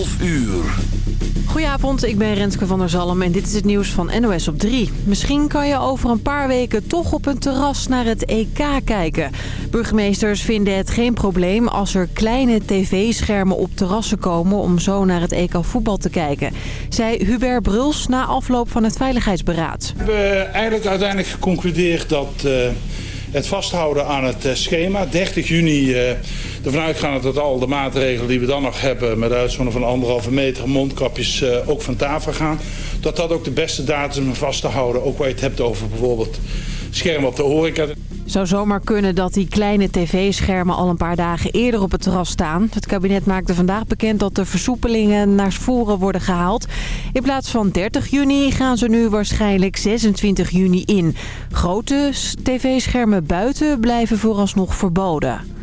12 uur. Goedenavond, ik ben Renske van der Zalm en dit is het nieuws van NOS op 3. Misschien kan je over een paar weken toch op een terras naar het EK kijken. Burgemeesters vinden het geen probleem als er kleine tv-schermen op terrassen komen... om zo naar het EK voetbal te kijken. Zei Hubert Bruls na afloop van het Veiligheidsberaad. We hebben eigenlijk uiteindelijk geconcludeerd dat... Uh het vasthouden aan het eh, schema. 30 juni uh, ervan uitgaan dat al de maatregelen die we dan nog hebben... met uitzondering van anderhalve meter mondkapjes uh, ook van tafel gaan. Dat dat ook de beste datum om vast te houden. Ook waar je het hebt over bijvoorbeeld schermen op de horeca zou zomaar kunnen dat die kleine tv-schermen al een paar dagen eerder op het terras staan. Het kabinet maakte vandaag bekend dat de versoepelingen naar voren worden gehaald. In plaats van 30 juni gaan ze nu waarschijnlijk 26 juni in. Grote tv-schermen buiten blijven vooralsnog verboden.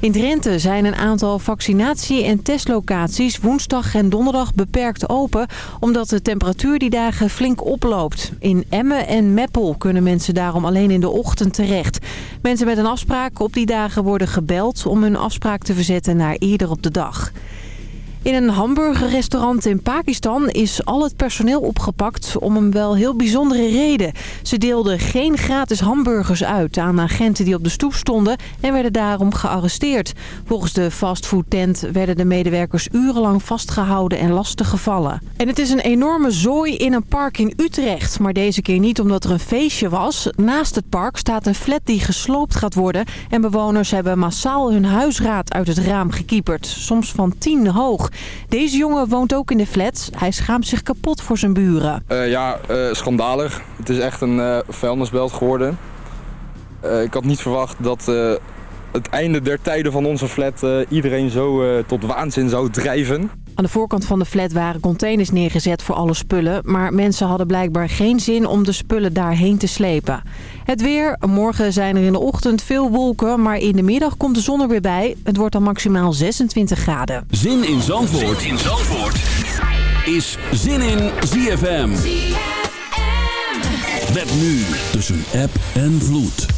In Drenthe zijn een aantal vaccinatie- en testlocaties woensdag en donderdag beperkt open... omdat de temperatuur die dagen flink oploopt. In Emmen en Meppel kunnen mensen daarom alleen in de ochtend terecht. Mensen met een afspraak op die dagen worden gebeld om hun afspraak te verzetten naar eerder op de dag. In een hamburgerrestaurant in Pakistan is al het personeel opgepakt om een wel heel bijzondere reden. Ze deelden geen gratis hamburgers uit aan agenten die op de stoep stonden en werden daarom gearresteerd. Volgens de fastfoodtent werden de medewerkers urenlang vastgehouden en lastiggevallen. En het is een enorme zooi in een park in Utrecht, maar deze keer niet omdat er een feestje was. Naast het park staat een flat die gesloopt gaat worden en bewoners hebben massaal hun huisraad uit het raam gekieperd, soms van tien hoog. Deze jongen woont ook in de flat. Hij schaamt zich kapot voor zijn buren. Uh, ja, uh, schandalig. Het is echt een uh, vuilnisbelt geworden. ik had niet verwacht dat het einde der tijden van onze flat iedereen zo tot waanzin zou drijven. Aan de voorkant van de flat waren containers neergezet voor alle spullen... maar mensen hadden blijkbaar geen zin om de spullen daarheen te slepen. Het weer. Morgen zijn er in de ochtend veel wolken... maar in de middag komt de zon er weer bij. Het wordt dan maximaal 26 graden. Zin in Zandvoort, zin in Zandvoort. is Zin in ZFM. ZFM. Met nu tussen app en vloed.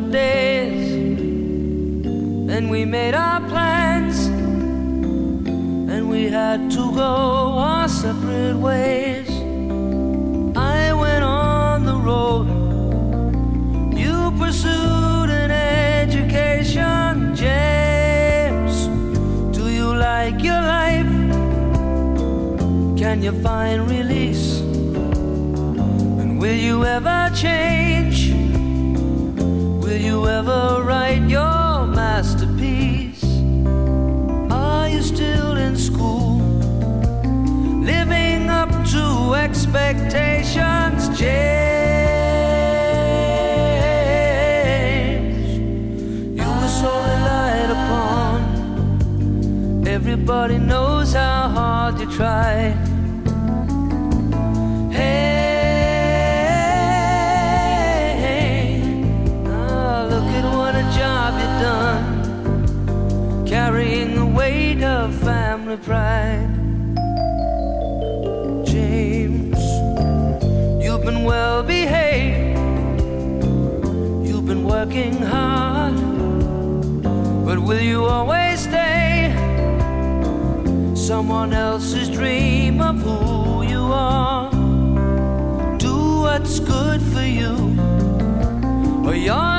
today. well behaved. You've been working hard, but will you always stay someone else's dream of who you are? Do what's good for you, or you're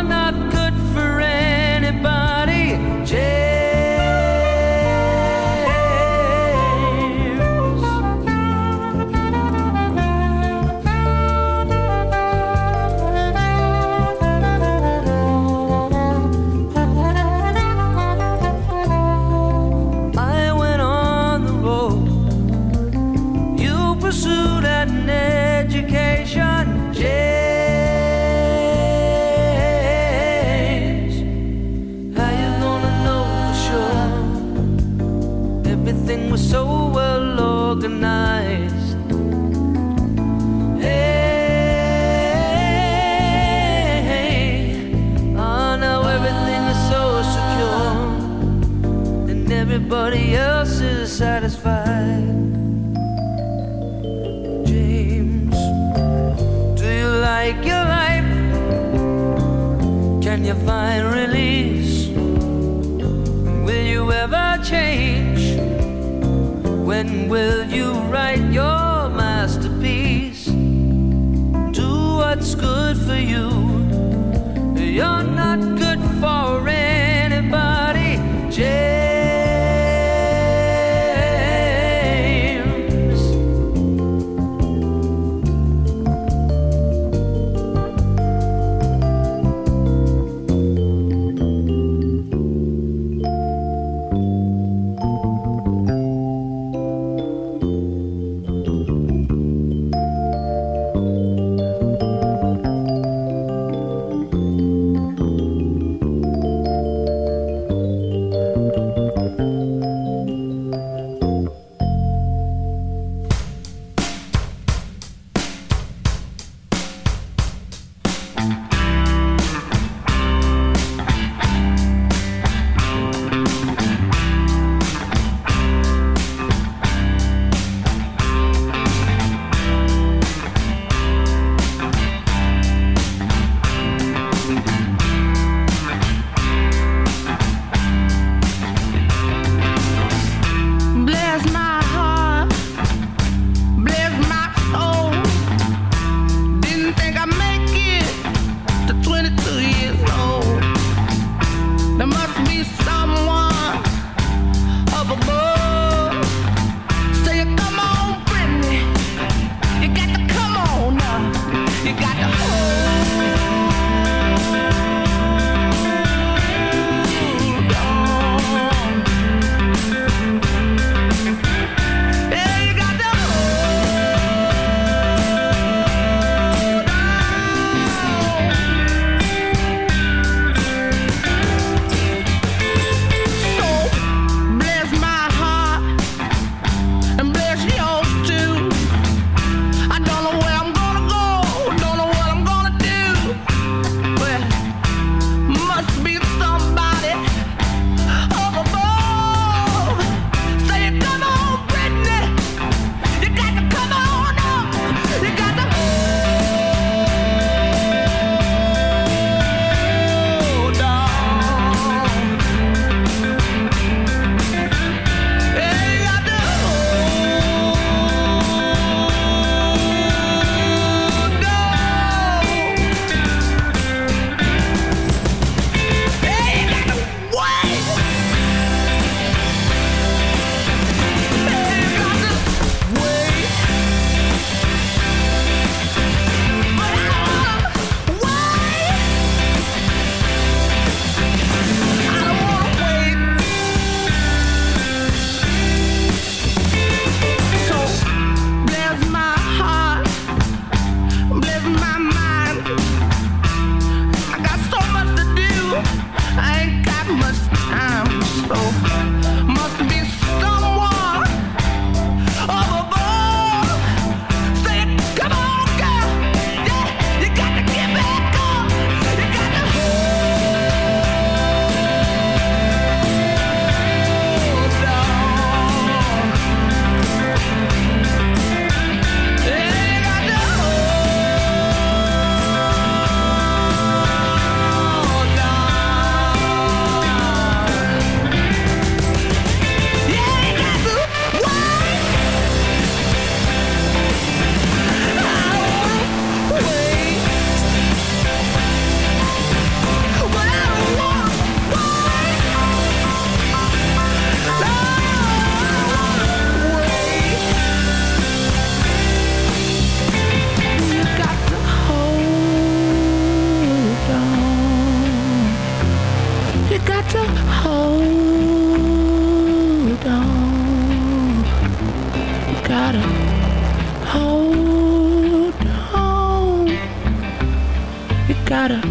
gotta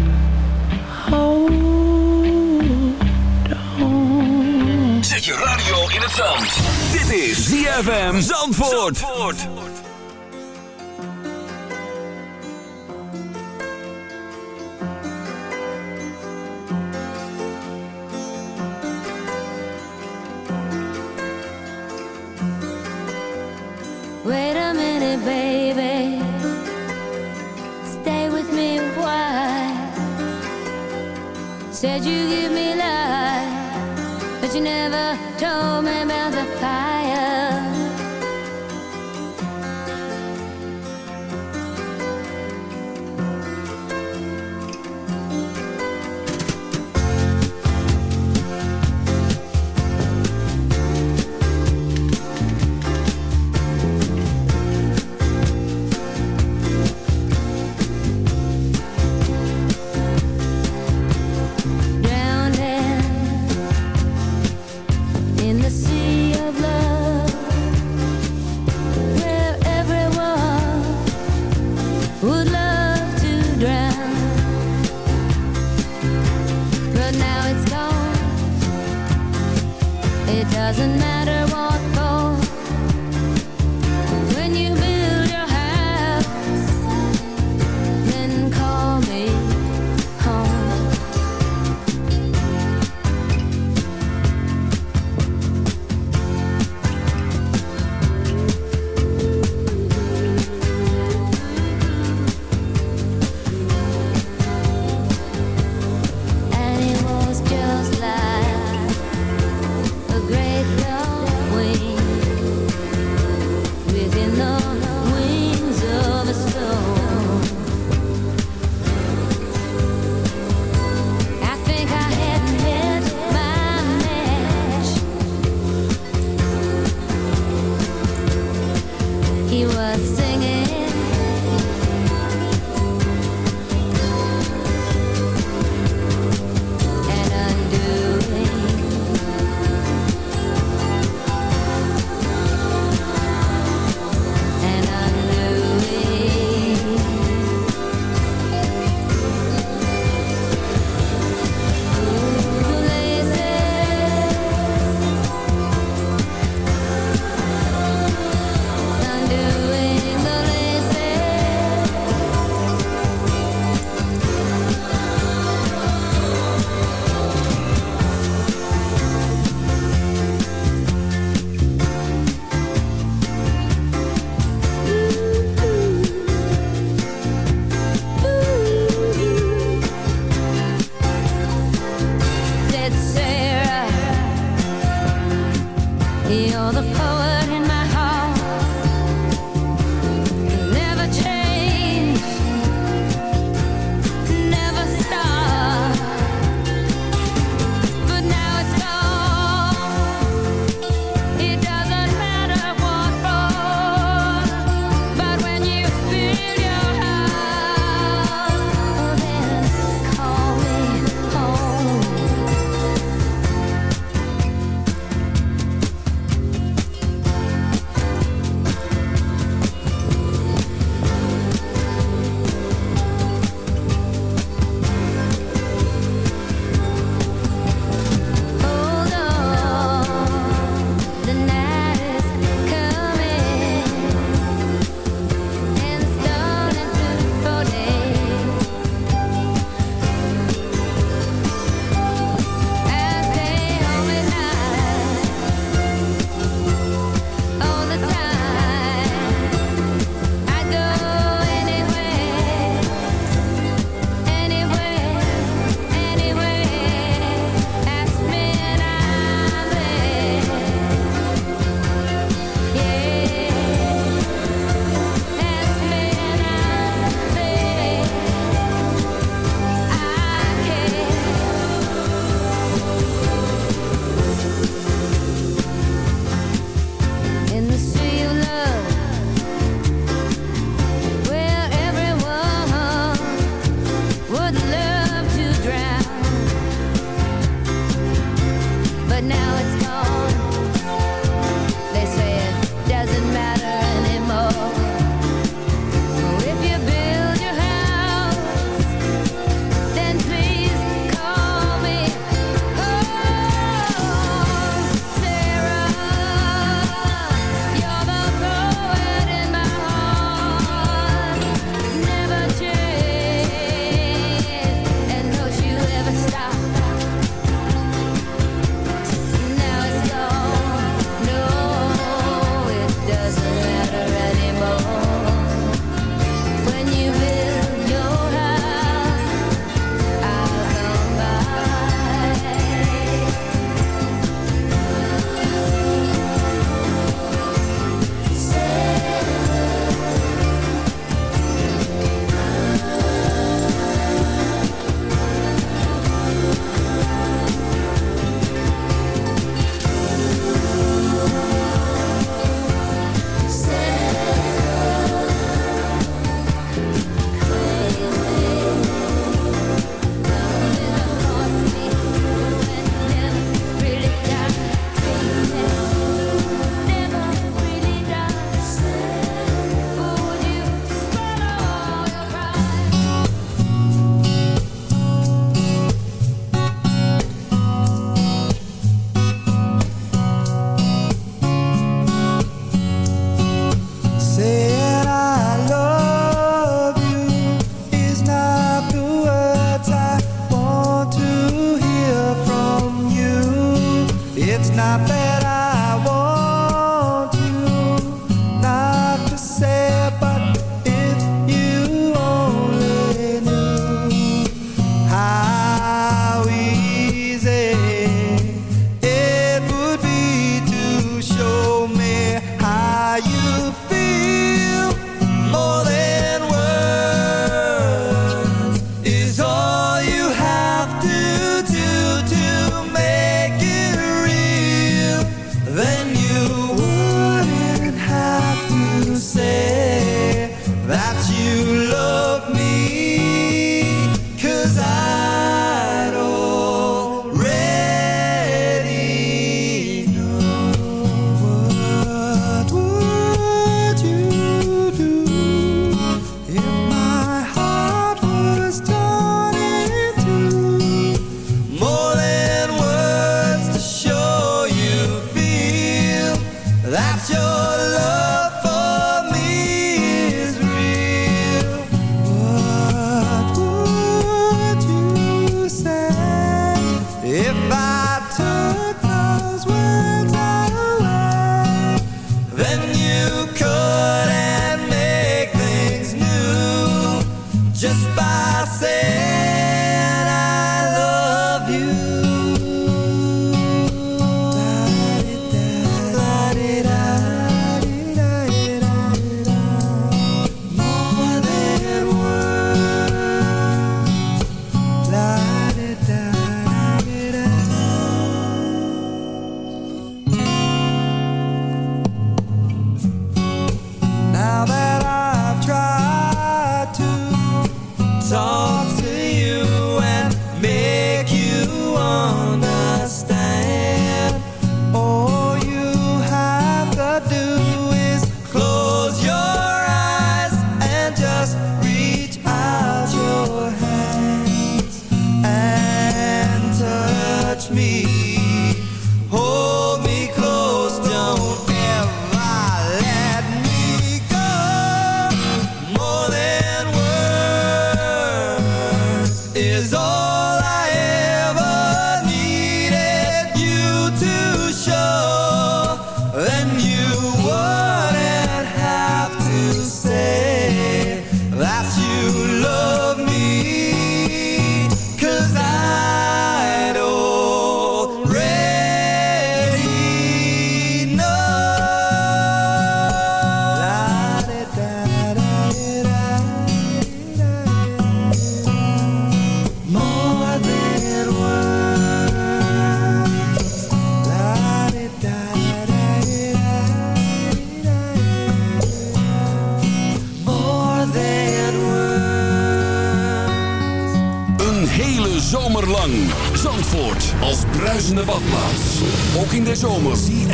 hold on. Zet je radio in het zand. Dit is ZFM Zandvoort. Zandvoort.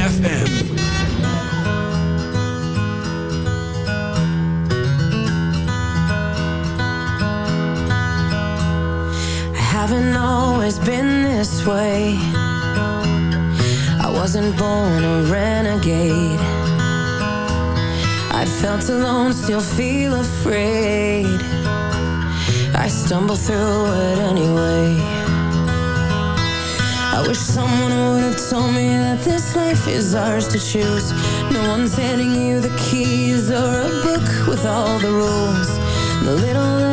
FM. I haven't always been this way. I wasn't born a renegade. I felt alone, still feel afraid. I stumble through it anyway this life is ours to choose. No one's handing you the keys Or a book with all the rules. The little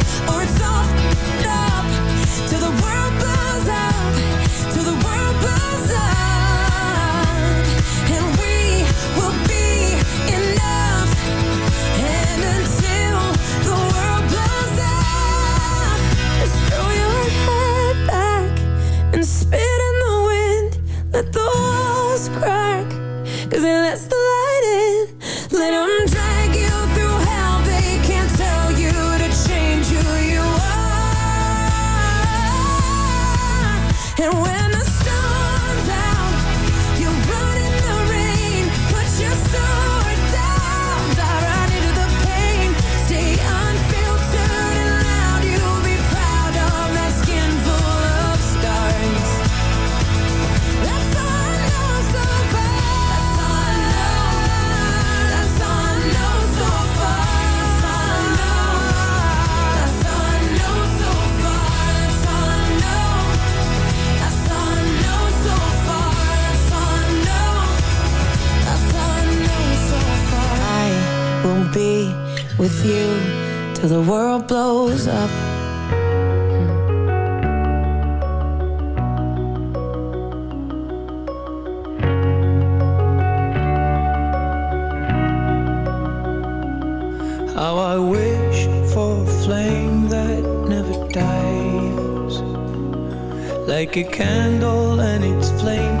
let the walls crack. Cause it lets the the world blows up. How I wish for a flame that never dies. Like a candle and its flame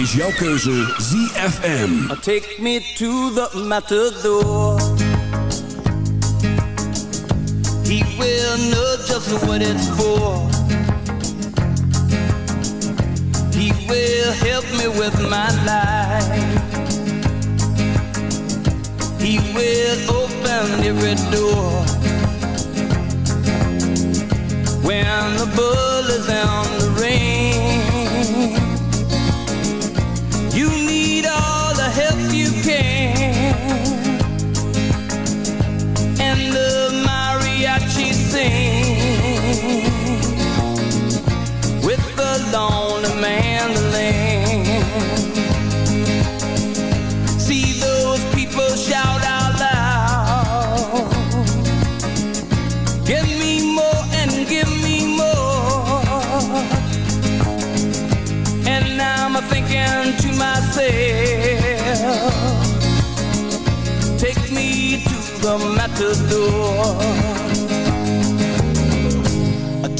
is jouw keuze ZFM. Take me to the matador. He will know just what it's for. He will help me with my life. He will open every door. When the bull is on long.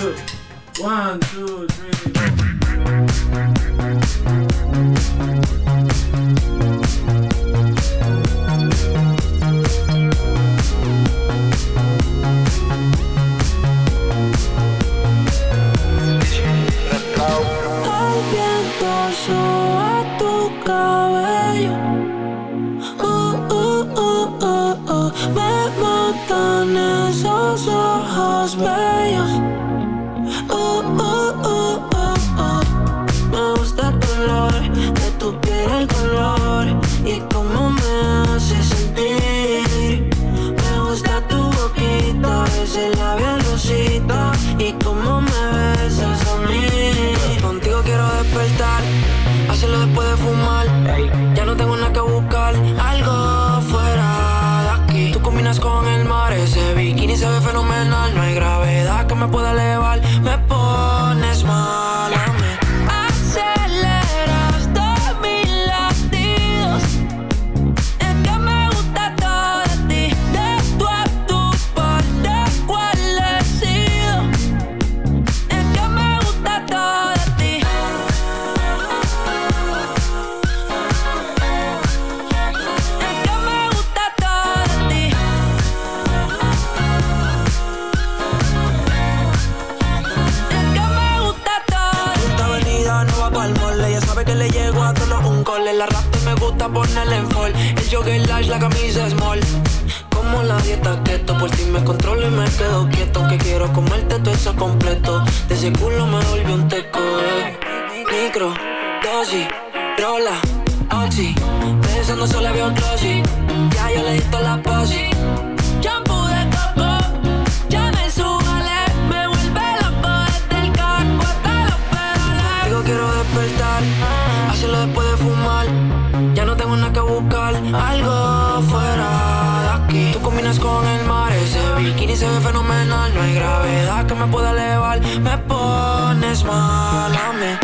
two, one, two, three. Dosis, rola, oxi. Pensando solo había un. Ya yo le di la posi. Shampoo de coco, ya me subale. Me vuelve loco desde el carro hasta los pedales. Digo quiero despertar, hacerlo después de fumar. Ya no tengo nada que buscar, algo fuera de aquí. Tú combinas con el mar, ese bikini se ve fenomenal. No hay gravedad que me pueda elevar. Me pones mal a mí.